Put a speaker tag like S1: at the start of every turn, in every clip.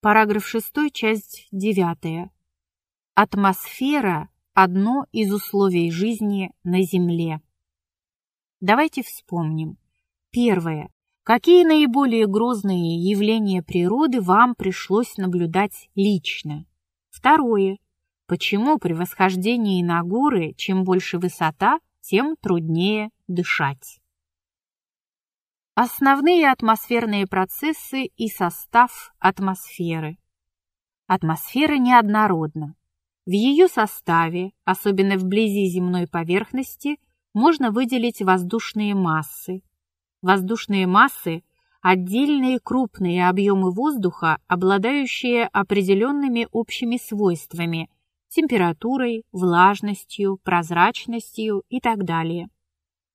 S1: Параграф 6, часть 9. Атмосфера – одно из условий жизни на Земле. Давайте вспомним. Первое. Какие наиболее грозные явления природы вам пришлось наблюдать лично? Второе. Почему при восхождении на горы, чем больше высота, тем труднее дышать? Основные атмосферные процессы и состав атмосферы. Атмосфера неоднородна. В ее составе, особенно вблизи земной поверхности, можно выделить воздушные массы. Воздушные массы – отдельные крупные объемы воздуха, обладающие определенными общими свойствами – температурой, влажностью, прозрачностью и так далее.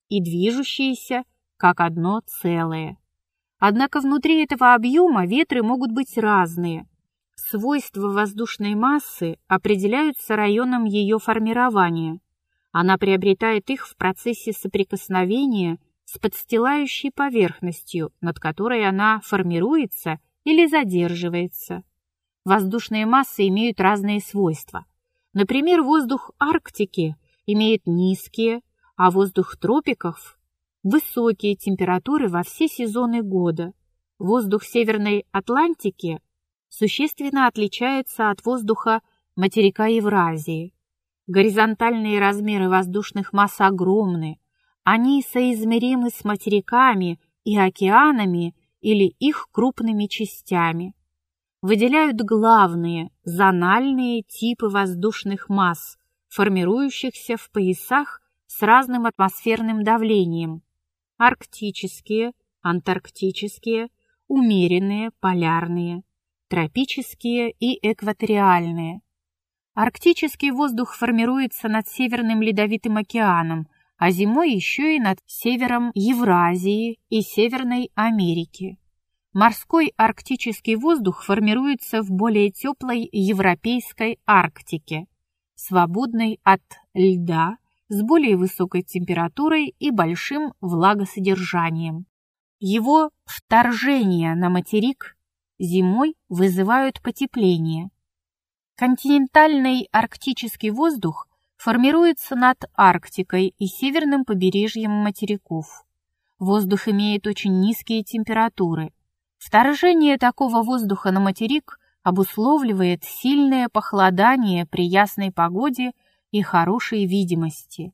S1: И движущиеся – как одно целое. Однако внутри этого объема ветры могут быть разные. Свойства воздушной массы определяются районом ее формирования. Она приобретает их в процессе соприкосновения с подстилающей поверхностью, над которой она формируется или задерживается. Воздушные массы имеют разные свойства. Например, воздух Арктики имеет низкие, а воздух тропиков высокие температуры во все сезоны года. Воздух Северной Атлантики существенно отличается от воздуха материка Евразии. Горизонтальные размеры воздушных масс огромны. Они соизмеримы с материками и океанами или их крупными частями. Выделяют главные, зональные типы воздушных масс, формирующихся в поясах с разным атмосферным давлением, арктические, антарктические, умеренные, полярные, тропические и экваториальные. Арктический воздух формируется над Северным Ледовитым океаном, а зимой еще и над севером Евразии и Северной Америки. Морской арктический воздух формируется в более теплой европейской Арктике, свободной от льда, с более высокой температурой и большим влагосодержанием. Его вторжение на материк зимой вызывают потепление. Континентальный арктический воздух формируется над Арктикой и северным побережьем материков. Воздух имеет очень низкие температуры. Вторжение такого воздуха на материк обусловливает сильное похолодание при ясной погоде и хорошей видимости.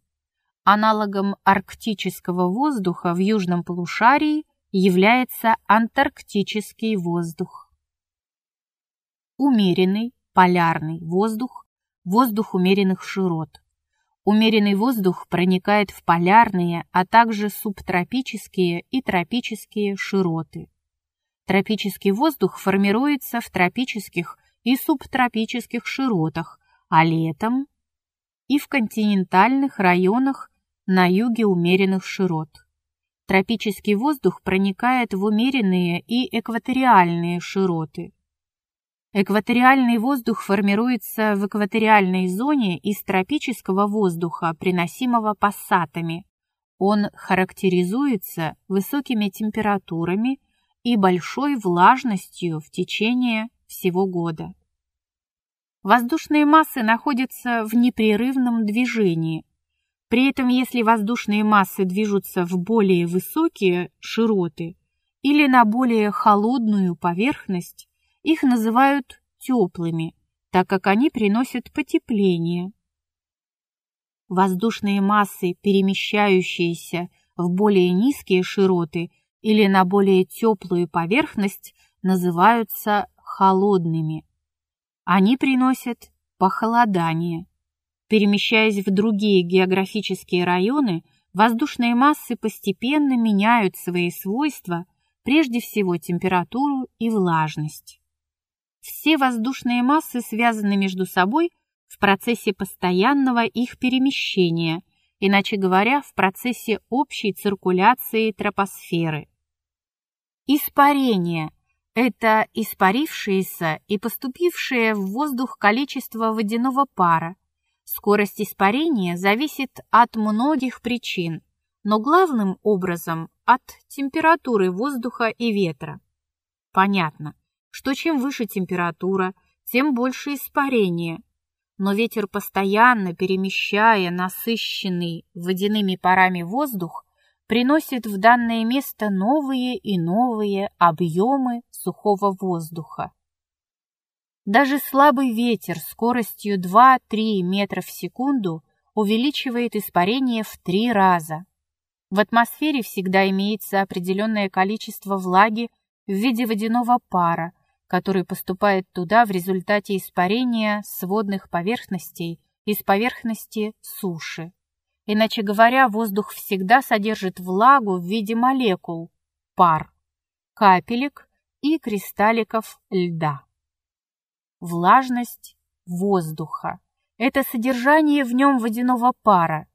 S1: Аналогом арктического воздуха в южном полушарии является антарктический воздух. Умеренный полярный воздух – воздух умеренных широт. Умеренный воздух проникает в полярные, а также субтропические и тропические широты. Тропический воздух формируется в тропических и субтропических широтах, а летом и в континентальных районах на юге умеренных широт. Тропический воздух проникает в умеренные и экваториальные широты. Экваториальный воздух формируется в экваториальной зоне из тропического воздуха, приносимого пассатами. Он характеризуется высокими температурами и большой влажностью в течение всего года. Воздушные массы находятся в непрерывном движении. При этом, если воздушные массы движутся в более высокие широты или на более холодную поверхность, их называют теплыми, так как они приносят потепление. Воздушные массы, перемещающиеся в более низкие широты или на более теплую поверхность, называются холодными. Они приносят похолодание. Перемещаясь в другие географические районы, воздушные массы постепенно меняют свои свойства, прежде всего температуру и влажность. Все воздушные массы связаны между собой в процессе постоянного их перемещения, иначе говоря, в процессе общей циркуляции тропосферы. Испарение – это испарившееся и поступившее в воздух количество водяного пара. Скорость испарения зависит от многих причин, но главным образом от температуры воздуха и ветра. Понятно, что чем выше температура, тем больше испарение. Но ветер, постоянно перемещая насыщенный водяными парами воздух, приносит в данное место новые и новые объемы сухого воздуха. Даже слабый ветер скоростью 2-3 метра в секунду увеличивает испарение в три раза. В атмосфере всегда имеется определенное количество влаги в виде водяного пара, который поступает туда в результате испарения с водных поверхностей из поверхности суши. Иначе говоря, воздух всегда содержит влагу в виде молекул, пар, капелек и кристалликов льда. Влажность воздуха – это содержание в нем водяного пара.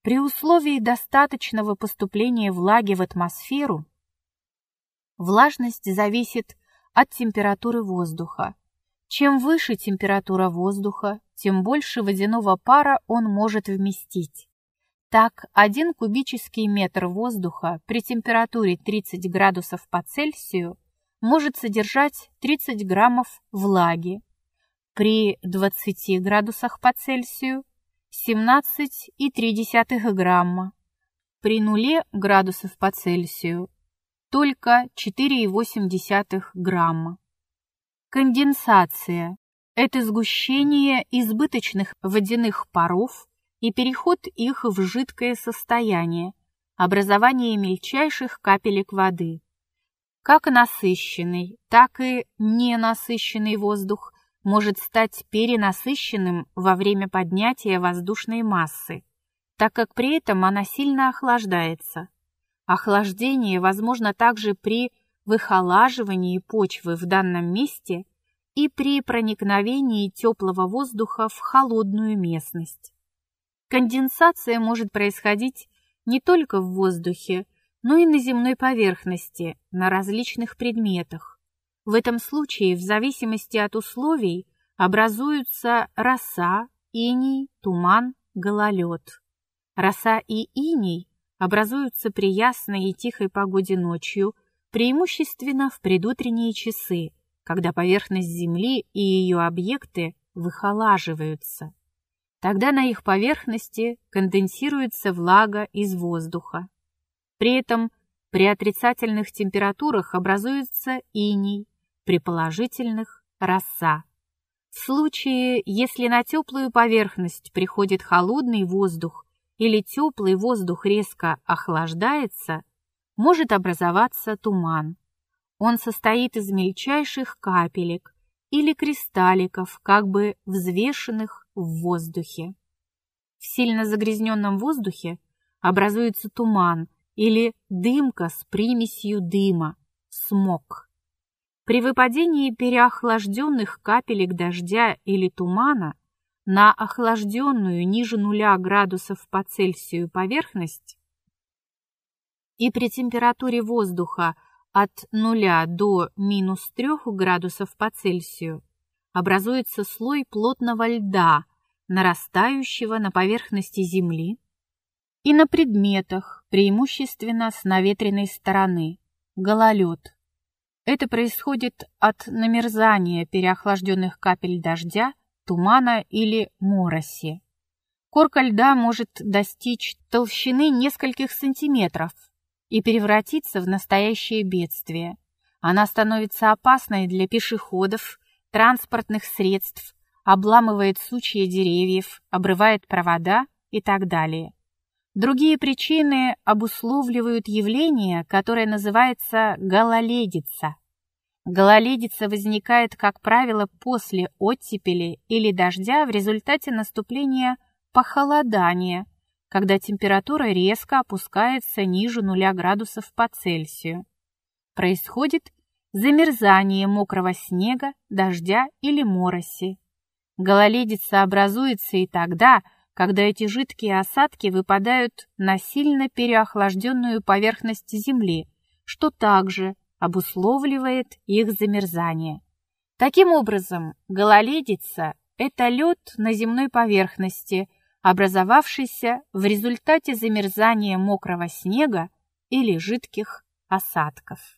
S1: При условии достаточного поступления влаги в атмосферу влажность зависит от температуры воздуха. Чем выше температура воздуха, тем больше водяного пара он может вместить. Так, один кубический метр воздуха при температуре 30 градусов по Цельсию может содержать 30 граммов влаги, при 20 градусах по Цельсию 17,3 грамма, при нуле градусов по Цельсию только 4,8 грамма. Конденсация – это сгущение избыточных водяных паров и переход их в жидкое состояние, образование мельчайших капелек воды. Как насыщенный, так и ненасыщенный воздух может стать перенасыщенным во время поднятия воздушной массы, так как при этом она сильно охлаждается. Охлаждение возможно также при выхолаживании почвы в данном месте и при проникновении теплого воздуха в холодную местность. Конденсация может происходить не только в воздухе, но и на земной поверхности, на различных предметах. В этом случае, в зависимости от условий, образуются роса, иней, туман, гололед. Роса и иней образуются при ясной и тихой погоде ночью, преимущественно в предутренние часы, когда поверхность Земли и ее объекты выхолаживаются. Тогда на их поверхности конденсируется влага из воздуха. При этом при отрицательных температурах образуется иней, при положительных – роса. В случае, если на теплую поверхность приходит холодный воздух или теплый воздух резко охлаждается, может образоваться туман. Он состоит из мельчайших капелек или кристалликов, как бы взвешенных в воздухе. В сильно загрязненном воздухе образуется туман или дымка с примесью дыма, смог. При выпадении переохлажденных капелек дождя или тумана на охлажденную ниже нуля градусов по Цельсию поверхность и при температуре воздуха от нуля до минус 3 градусов по Цельсию образуется слой плотного льда, нарастающего на поверхности Земли и на предметах, преимущественно с наветренной стороны, гололед. Это происходит от намерзания переохлажденных капель дождя, тумана или мороси. Корка льда может достичь толщины нескольких сантиметров и превратиться в настоящее бедствие. Она становится опасной для пешеходов, транспортных средств, обламывает сучья деревьев, обрывает провода и так далее. Другие причины обусловливают явление, которое называется гололедица. Гололедица возникает, как правило, после оттепели или дождя в результате наступления похолодания, когда температура резко опускается ниже нуля градусов по Цельсию. Происходит замерзание мокрого снега, дождя или мороси. Гололедица образуется и тогда, когда эти жидкие осадки выпадают на сильно переохлажденную поверхность Земли, что также обусловливает их замерзание. Таким образом, гололедица – это лед на земной поверхности, образовавшийся в результате замерзания мокрого снега или жидких осадков.